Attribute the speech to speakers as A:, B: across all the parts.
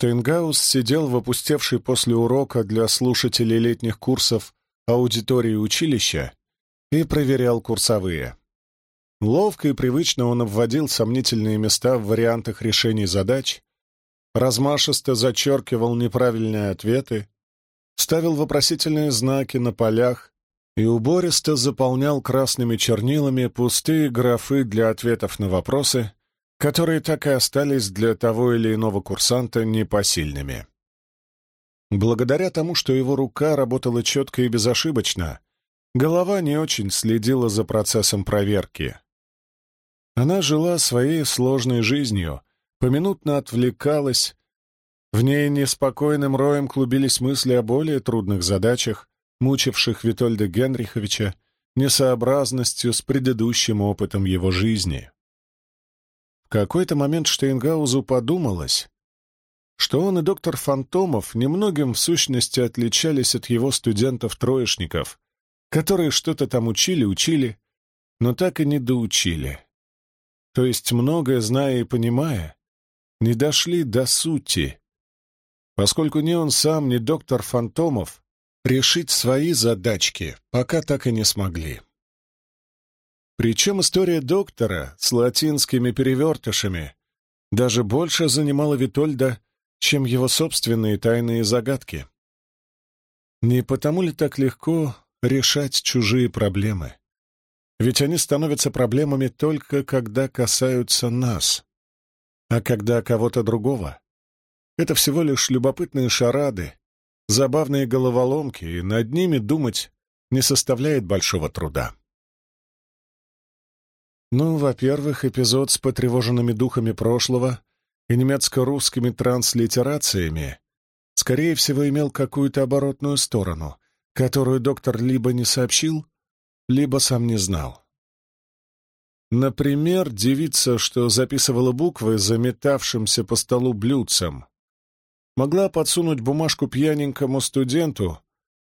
A: Штейнгаус сидел в опустевшей после урока для слушателей летних курсов аудитории училища и проверял курсовые. Ловко и привычно он обводил сомнительные места в вариантах решений задач, размашисто зачеркивал неправильные ответы, ставил вопросительные знаки на полях и убористо заполнял красными чернилами пустые графы для ответов на вопросы, которые так и остались для того или иного курсанта непосильными. Благодаря тому, что его рука работала четко и безошибочно, голова не очень следила за процессом проверки. Она жила своей сложной жизнью, поминутно отвлекалась, в ней неспокойным роем клубились мысли о более трудных задачах, мучивших Витольда Генриховича несообразностью с предыдущим опытом его жизни. Какой-то момент Штейнгаузу подумалось, что он и доктор Фантомов немногим в сущности отличались от его студентов-троечников, которые что-то там учили-учили, но так и не доучили. То есть, многое зная и понимая, не дошли до сути, поскольку ни он сам, ни доктор Фантомов решить свои задачки пока так и не смогли. Причем история доктора с латинскими перевертышами даже больше занимала Витольда, чем его собственные тайные загадки. Не потому ли так легко решать чужие проблемы? Ведь они становятся проблемами только когда касаются нас, а когда кого-то другого. Это всего лишь любопытные шарады, забавные головоломки, и над ними думать не составляет большого труда. Ну, во-первых, эпизод с потревоженными духами прошлого и немецко-русскими транслитерациями, скорее всего, имел какую-то оборотную сторону, которую доктор либо не сообщил, либо сам не знал. Например, девица, что записывала буквы заметавшимся по столу блюдцем, могла подсунуть бумажку пьяненькому студенту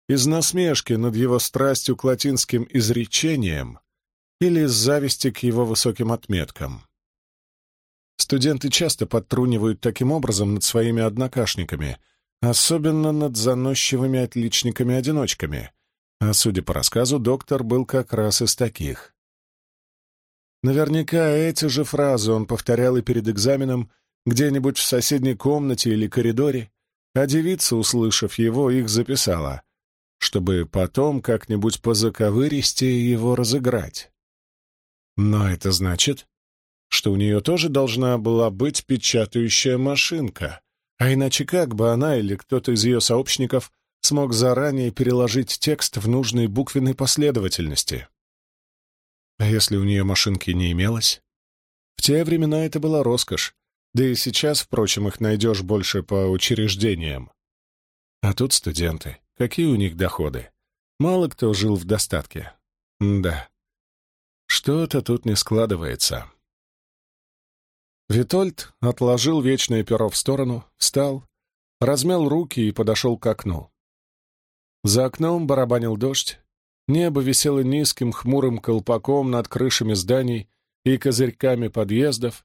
A: из насмешки над его страстью к латинским изречениям или из зависти к его высоким отметкам. Студенты часто подтрунивают таким образом над своими однокашниками, особенно над заносчивыми отличниками-одиночками, а, судя по рассказу, доктор был как раз из таких. Наверняка эти же фразы он повторял и перед экзаменом где-нибудь в соседней комнате или коридоре, а девица, услышав его, их записала, чтобы потом как-нибудь по заковыристе его разыграть. Но это значит, что у нее тоже должна была быть печатающая машинка, а иначе как бы она или кто-то из ее сообщников смог заранее переложить текст в нужной буквенной последовательности? А если у нее машинки не имелось? В те времена это была роскошь, да и сейчас, впрочем, их найдешь больше по учреждениям. А тут студенты. Какие у них доходы? Мало кто жил в достатке. Да. Что-то тут не складывается. Витольд отложил вечное перо в сторону, встал, размял руки и подошел к окну. За окном барабанил дождь, небо висело низким хмурым колпаком над крышами зданий и козырьками подъездов,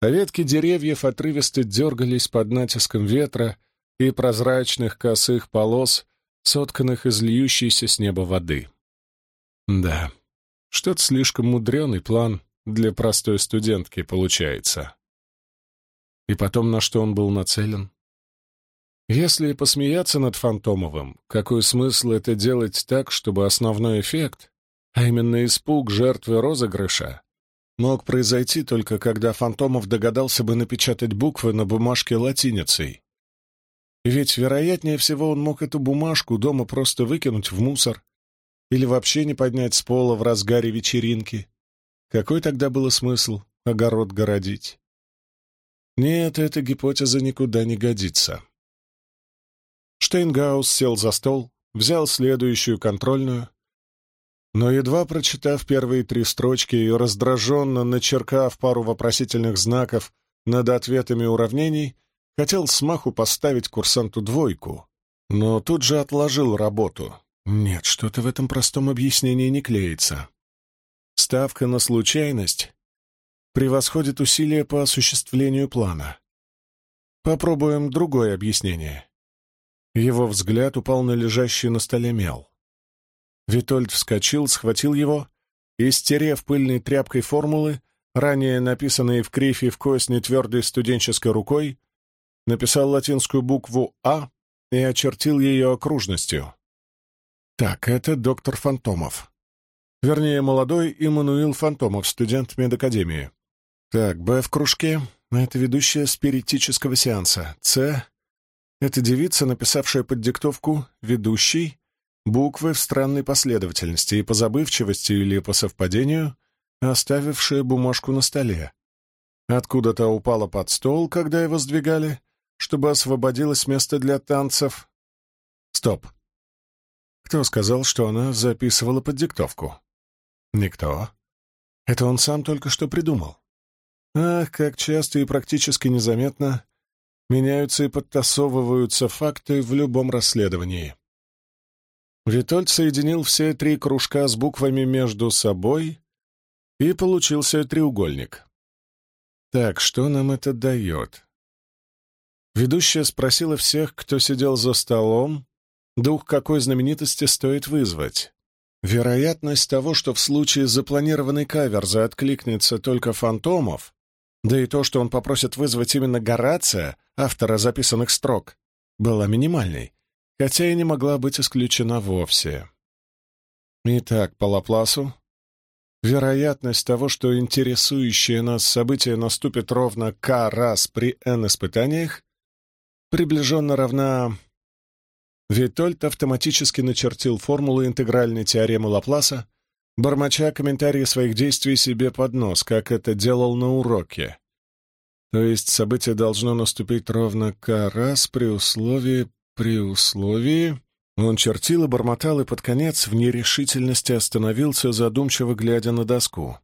A: а ветки деревьев отрывисто дергались под натиском ветра и прозрачных косых полос, сотканных из льющейся с неба воды. Да, что-то слишком мудреный план для простой студентки получается. И потом, на что он был нацелен? Если посмеяться над Фантомовым, какой смысл это делать так, чтобы основной эффект, а именно испуг жертвы розыгрыша, мог произойти только когда Фантомов догадался бы напечатать буквы на бумажке латиницей. Ведь, вероятнее всего, он мог эту бумажку дома просто выкинуть в мусор или вообще не поднять с пола в разгаре вечеринки. Какой тогда был смысл огород городить? Нет, эта гипотеза никуда не годится. Штейнгаус сел за стол, взял следующую контрольную но, едва прочитав первые три строчки и раздраженно начеркав пару вопросительных знаков над ответами уравнений, хотел смаху поставить курсанту двойку, но тут же отложил работу. Нет, что-то в этом простом объяснении не клеится. Ставка на случайность превосходит усилия по осуществлению плана. Попробуем другое объяснение. Его взгляд упал на лежащий на столе мел. Витольд вскочил, схватил его и, стерев пыльной тряпкой формулы, ранее написанные в крифе в кость нетвердой студенческой рукой, написал латинскую букву «А» и очертил ее окружностью. Так, это доктор Фантомов. Вернее, молодой Иммануил Фантомов, студент медакадемии. Так, «Б» в кружке — это ведущая спиритического сеанса. «С» — это девица, написавшая под диктовку «ведущий», буквы в странной последовательности и по забывчивости или по совпадению, оставившая бумажку на столе. Откуда-то упала под стол, когда его сдвигали, чтобы освободилось место для танцев. Стоп. Кто сказал, что она записывала под диктовку? Никто. Это он сам только что придумал. Ах, как часто и практически незаметно меняются и подтасовываются факты в любом расследовании. Витольд соединил все три кружка с буквами между собой, и получился треугольник. Так, что нам это дает? Ведущая спросила всех, кто сидел за столом, дух какой знаменитости стоит вызвать. Вероятность того, что в случае запланированной каверзы откликнется только Фантомов, да и то, что он попросит вызвать именно Горация, автора записанных строк, была минимальной хотя и не могла быть исключена вовсе. Итак, по Лапласу, вероятность того, что интересующее нас событие наступит ровно k раз при n испытаниях, приближенно равна... Витольд автоматически начертил формулу интегральной теоремы Лапласа, бормоча комментарии своих действий себе под нос, как это делал на уроке. То есть событие должно наступить ровно k раз при условии при условии... Он чертил и бормотал, и под конец в нерешительности остановился, задумчиво глядя на доску.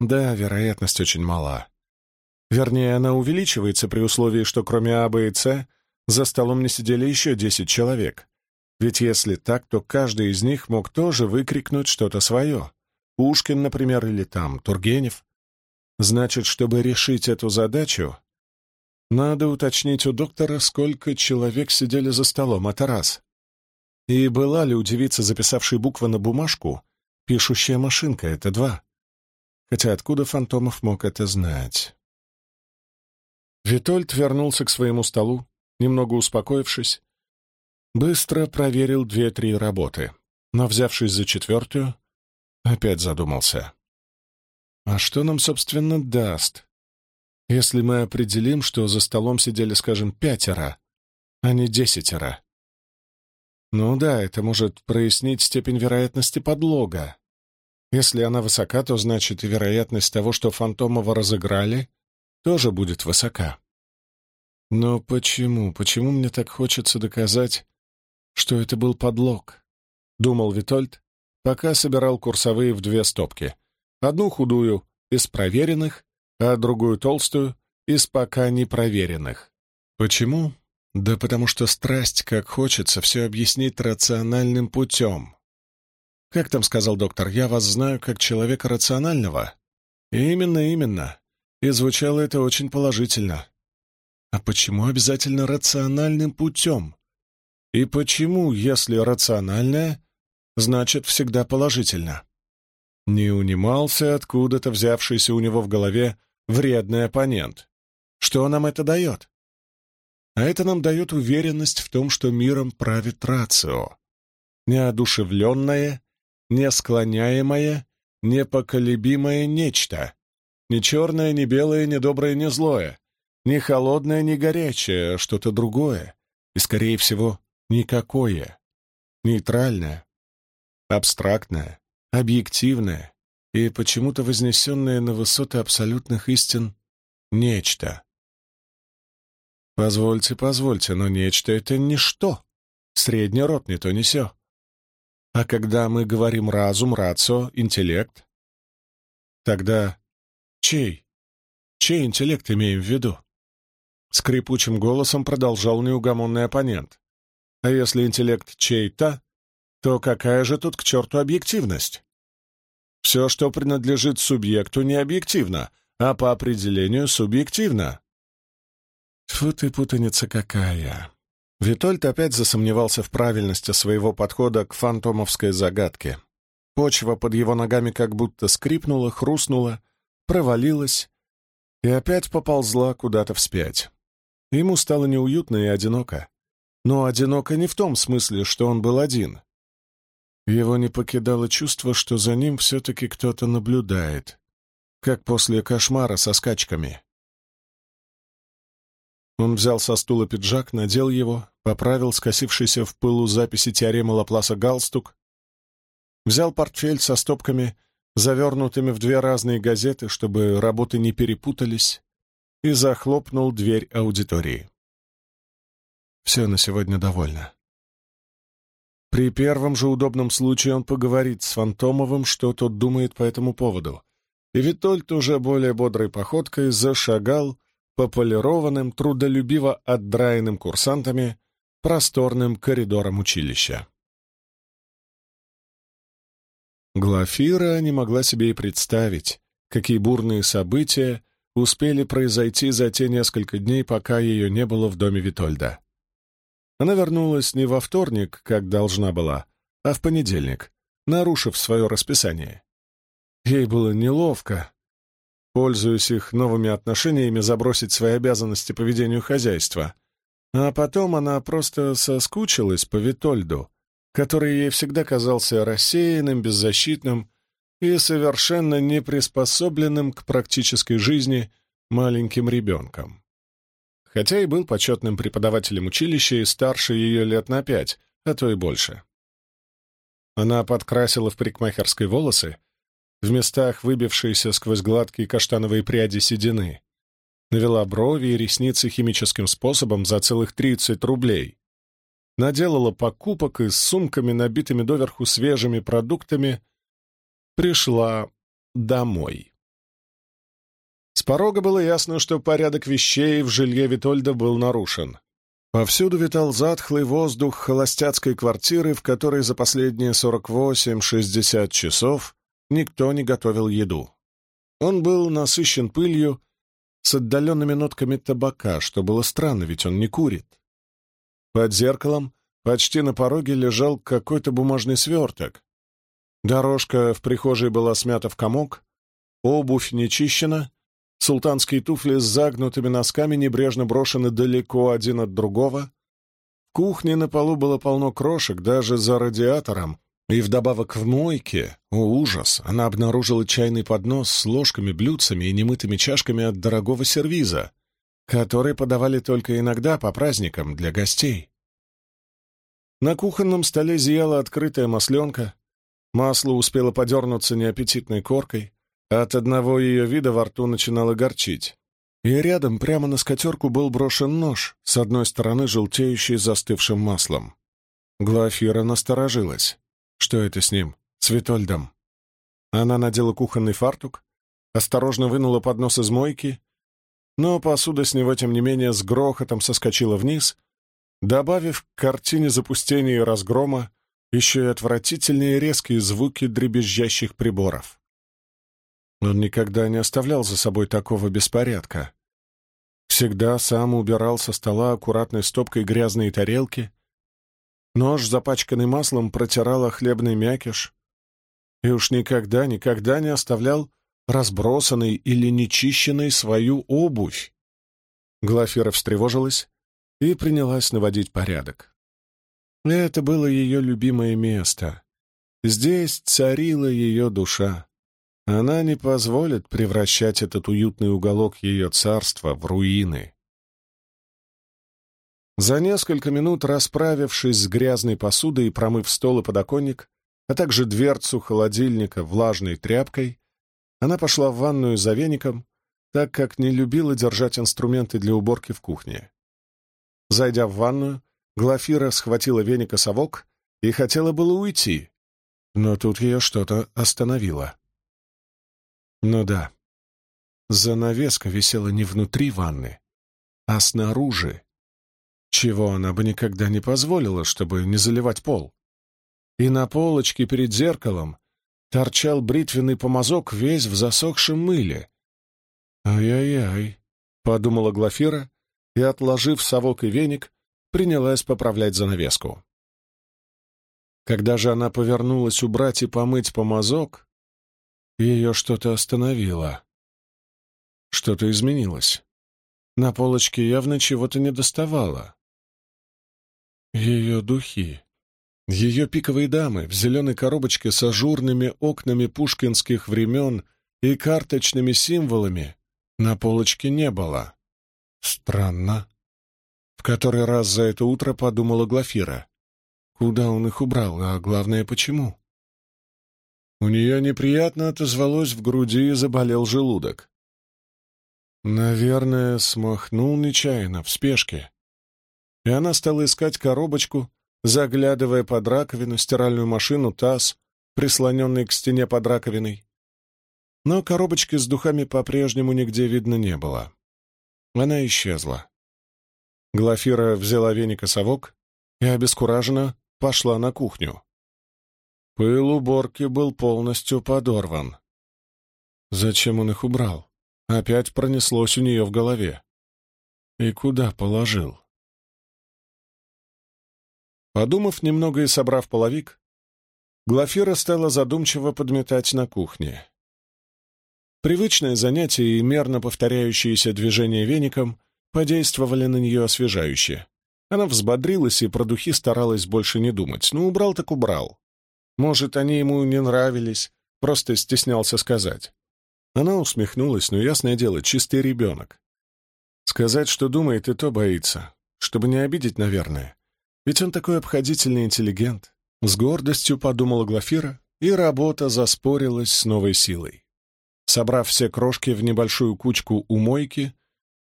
A: Да, вероятность очень мала. Вернее, она увеличивается при условии, что кроме А, Б и С за столом не сидели еще десять человек. Ведь если так, то каждый из них мог тоже выкрикнуть что-то свое. Пушкин, например, или там Тургенев. Значит, чтобы решить эту задачу, надо уточнить у доктора, сколько человек сидели за столом, это раз. И была ли у девицы, записавшей буквы на бумажку, пишущая машинка, это два. Хотя откуда Фантомов мог это знать? Витольд вернулся к своему столу, немного успокоившись. Быстро проверил две-три работы, но, взявшись за четвертую, опять задумался. А что нам, собственно, даст если мы определим, что за столом сидели, скажем, пятеро, а не десятеро. Ну да, это может прояснить степень вероятности подлога. Если она высока, то значит и вероятность того, что Фантомова разыграли, тоже будет высока. Но почему, почему мне так хочется доказать, что это был подлог? Думал Витольд, пока собирал курсовые в две стопки. Одну худую из проверенных, а другую толстую из пока непроверенных. Почему? Да потому что страсть, как хочется, все объяснить рациональным путем. Как там сказал доктор, я вас знаю как человека рационального? Именно, именно. И звучало это очень положительно. А почему обязательно рациональным путем? И почему, если рациональное, значит всегда положительно? Не унимался откуда-то взявшийся у него в голове вредный оппонент. Что нам это дает? А это нам дает уверенность в том, что миром правит рацио. Неодушевленное, несклоняемое, непоколебимое нечто. Не черное, не белое, не доброе, не злое. Не холодное, не горячее, что-то другое. И, скорее всего, никакое. Нейтральное, абстрактное, объективное, и почему-то вознесенное на высоты абсолютных истин нечто. Позвольте, позвольте, но нечто — это ничто. Средний род не то не сё. А когда мы говорим разум, рацио, интеллект, тогда чей? Чей интеллект имеем в виду? Скрипучим голосом продолжал неугомонный оппонент. А если интеллект чей-то, то какая же тут к черту объективность? Все, что принадлежит субъекту, не объективно, а по определению субъективно. Тьфу ты, путаница какая! Витольд опять засомневался в правильности своего подхода к фантомовской загадке. Почва под его ногами как будто скрипнула, хрустнула, провалилась и опять поползла куда-то вспять. Ему стало неуютно и одиноко. Но одиноко не в том смысле, что он был один. Его не покидало чувство, что за ним все-таки кто-то наблюдает, как после кошмара со скачками. Он взял со стула пиджак, надел его, поправил скосившийся в пылу записи теоремы Лапласа галстук, взял портфель со стопками, завернутыми в две разные газеты, чтобы работы не перепутались, и захлопнул дверь аудитории. Все на сегодня довольно. При первом же удобном случае он поговорит с Фантомовым, что тот думает по этому поводу. И Витольд уже более бодрой походкой зашагал по полированным, трудолюбиво отдраенным курсантами просторным коридорам училища. Глафира не могла себе и представить, какие бурные события успели произойти за те несколько дней, пока ее не было в доме Витольда. Она вернулась не во вторник, как должна была, а в понедельник, нарушив свое расписание. Ей было неловко, пользуясь их новыми отношениями, забросить свои обязанности по ведению хозяйства. А потом она просто соскучилась по Витольду, который ей всегда казался рассеянным, беззащитным и совершенно неприспособленным к практической жизни маленьким ребенком. Хотя и был почетным преподавателем училища и старше ее лет на пять, а то и больше. Она подкрасила в парикмахерской волосы, в местах выбившиеся сквозь гладкие каштановые пряди седины. Навела брови и ресницы химическим способом за целых 30 рублей. Наделала покупок и с сумками, набитыми доверху свежими продуктами, пришла домой. С порога было ясно, что порядок вещей в жилье Витольда был нарушен. Повсюду витал затхлый воздух холостяцкой квартиры, в которой за последние 48-60 часов никто не готовил еду. Он был насыщен пылью с отдаленными нотками табака, что было странно, ведь он не курит. Под зеркалом почти на пороге лежал какой-то бумажный сверток. Дорожка в прихожей была смята в комок, обувь не чищена, султанские туфли с загнутыми носками небрежно брошены далеко один от другого. В кухне на полу было полно крошек, даже за радиатором, и вдобавок в мойке, о ужас, она обнаружила чайный поднос с ложками, блюдцами и немытыми чашками от дорогого сервиза, которые подавали только иногда по праздникам для гостей. На кухонном столе зияла открытая масленка, масло успело подернуться неаппетитной коркой, а от одного ее вида во рту начинало горчить. И рядом, прямо на скатерку, был брошен нож, с одной стороны желтеющий застывшим маслом. Глафира насторожилась. Что это с ним? С Витольдом. Она надела кухонный фартук, осторожно вынула поднос из мойки, но посуда с него, тем не менее, с грохотом соскочила вниз, добавив к картине запустения и разгрома еще и отвратительные резкие звуки дребезжащих приборов. Он никогда не оставлял за собой такого беспорядка. Всегда сам убирал со стола аккуратной стопкой грязные тарелки, Нож, запачканный маслом, протирала хлебный мякиш. И уж никогда, никогда не оставлял разбросанной или нечищенной свою обувь. Глафира встревожилась и принялась наводить порядок. Это было ее любимое место. Здесь царила ее душа. Она не позволит превращать этот уютный уголок ее царства в руины. За несколько минут, расправившись с грязной посудой и промыв стол и подоконник, а также дверцу холодильника влажной тряпкой, она пошла в ванную за веником, так как не любила держать инструменты для уборки в кухне. Зайдя в ванную, Глафира схватила веника совок и хотела было уйти, но тут ее что-то остановило. Ну да, занавеска висела не внутри ванны, а снаружи, чего она бы никогда не позволила, чтобы не заливать пол. И на полочке перед зеркалом торчал бритвенный помазок весь в засохшем мыле. «Ай-яй-яй», — подумала Глафира и, отложив совок и веник, принялась поправлять занавеску. Когда же она повернулась убрать и помыть помазок, ее что-то остановило. Что-то изменилось. На полочке явно чего-то не доставало. Ее духи. Ее пиковые дамы в зеленой коробочке с ажурными окнами пушкинских времен и карточными символами на полочке не было. Странно. В который раз за это утро подумала Глафира. Куда он их убрал, а главное, почему? У нее неприятно отозвалось в груди и заболел желудок. Наверное, смахнул нечаянно, в спешке. И она стала искать коробочку, заглядывая под раковину, стиральную машину, таз, прислоненный к стене под раковиной. Но коробочки с духами по-прежнему нигде видно не было. Она исчезла. Глафира взяла веник и совок и, обескураженно, пошла на кухню. Пыл уборки был полностью подорван. Зачем он их убрал? Опять пронеслось у нее в голове. И куда положил? Подумав немного и собрав половик, Глафира стала задумчиво подметать на кухне. Привычное занятие и мерно повторяющиеся движения веником подействовали на нее освежающе. Она взбодрилась и про духи старалась больше не думать. Ну, убрал так убрал. Может, они ему не нравились, просто стеснялся сказать. Она усмехнулась, но, ясное дело, чистый ребенок. Сказать, что думает, и то боится. Чтобы не обидеть, наверное. Ведь он такой обходительный интеллигент. С гордостью подумала Глафира, и работа заспорилась с новой силой. Собрав все крошки в небольшую кучку у мойки,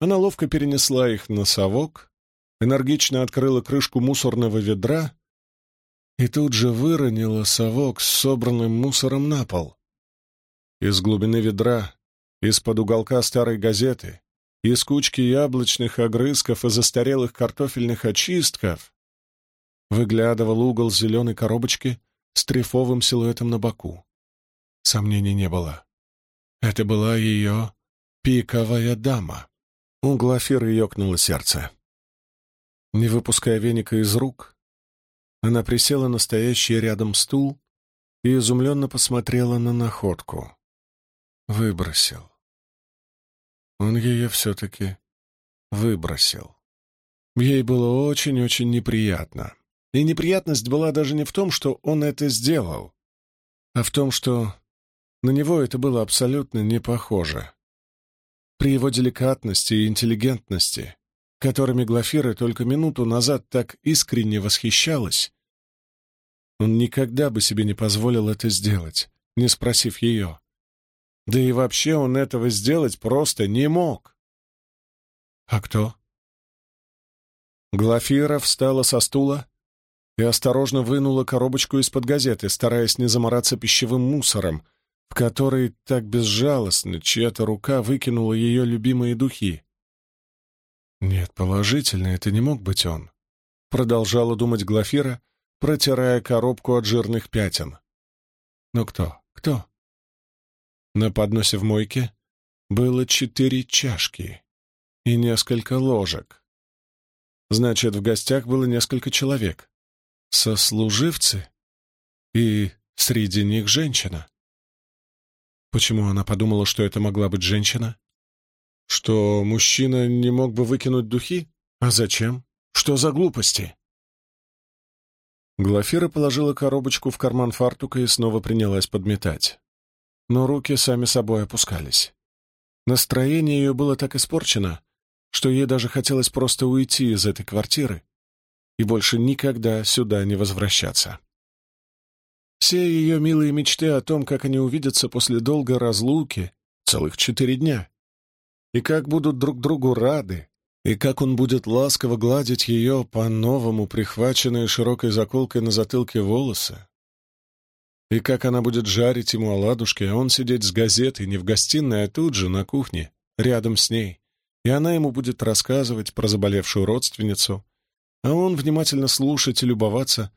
A: она ловко перенесла их на совок, энергично открыла крышку мусорного ведра и тут же выронила совок с собранным мусором на пол. Из глубины ведра, из-под уголка старой газеты, из кучки яблочных огрызков и застарелых картофельных очистков выглядывал угол зеленой коробочки с трефовым силуэтом на боку. Сомнений не было. Это была ее пиковая дама. У Глафиры ёкнуло сердце. Не выпуская веника из рук, она присела на стоящий рядом стул и изумленно посмотрела на находку. Выбросил. Он ее все-таки выбросил. Ей было очень-очень неприятно. И неприятность была даже не в том, что он это сделал, а в том, что на него это было абсолютно не похоже. При его деликатности и интеллигентности, которыми Глафира только минуту назад так искренне восхищалась, он никогда бы себе не позволил это сделать, не спросив ее. Да и вообще он этого сделать просто не мог. «А кто?» Глафира встала со стула и осторожно вынула коробочку из-под газеты, стараясь не замораться пищевым мусором, в который так безжалостно чья-то рука выкинула ее любимые духи. «Нет, положительно, это не мог быть он», — продолжала думать Глафира, протирая коробку от жирных пятен. «Но кто? Кто?» На подносе в мойке было четыре чашки и несколько ложек. Значит, в гостях было несколько человек сослуживцы, и среди них женщина. Почему она подумала, что это могла быть женщина? Что мужчина не мог бы выкинуть духи? А зачем? Что за глупости? Глафира положила коробочку в карман фартука и снова принялась подметать. Но руки сами собой опускались. Настроение ее было так испорчено, что ей даже хотелось просто уйти из этой квартиры и больше никогда сюда не возвращаться. Все ее милые мечты о том, как они увидятся после долгой разлуки, целых четыре дня, и как будут друг другу рады, и как он будет ласково гладить ее по-новому прихваченные широкой заколкой на затылке волосы, и как она будет жарить ему оладушки, а он сидеть с газетой не в гостиной, а тут же на кухне, рядом с ней, и она ему будет рассказывать про заболевшую родственницу, а он внимательно слушать и любоваться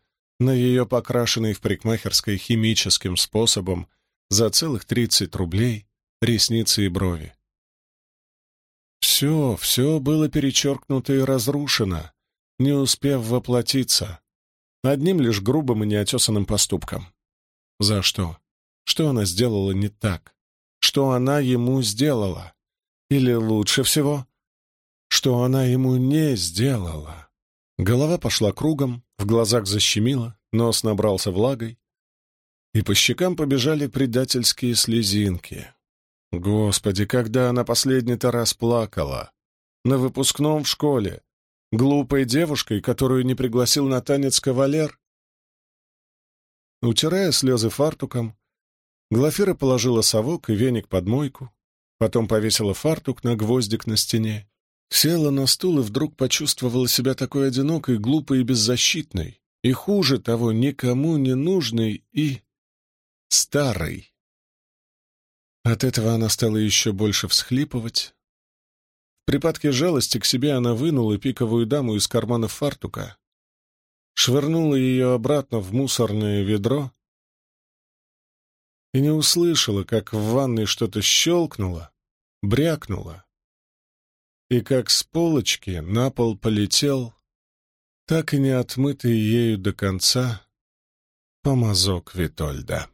A: на ее покрашенной в парикмахерской химическим способом за целых тридцать рублей ресницы и брови. Все, все было перечеркнуто и разрушено, не успев воплотиться. Одним лишь грубым и неотесанным поступком. За что? Что она сделала не так? Что она ему сделала? Или лучше всего, что она ему не сделала? Голова пошла кругом, в глазах защемило, нос набрался влагой, и по щекам побежали предательские слезинки. Господи, когда она последний-то раз плакала? На выпускном в школе, глупой девушкой, которую не пригласил на танец кавалер? Утирая слезы фартуком, Глафира положила совок и веник под мойку, потом повесила фартук на гвоздик на стене, села на стул и вдруг почувствовала себя такой одинокой, глупой и беззащитной, и хуже того, никому не нужной и старой. От этого она стала еще больше всхлипывать, в припадке жалости к себе она вынула пиковую даму из кармана фартука, швырнула ее обратно в мусорное ведро и не услышала, как в ванной что-то щелкнуло, брякнуло, и как с полочки на пол полетел, так и не отмытый ею до конца, помазок Витольда.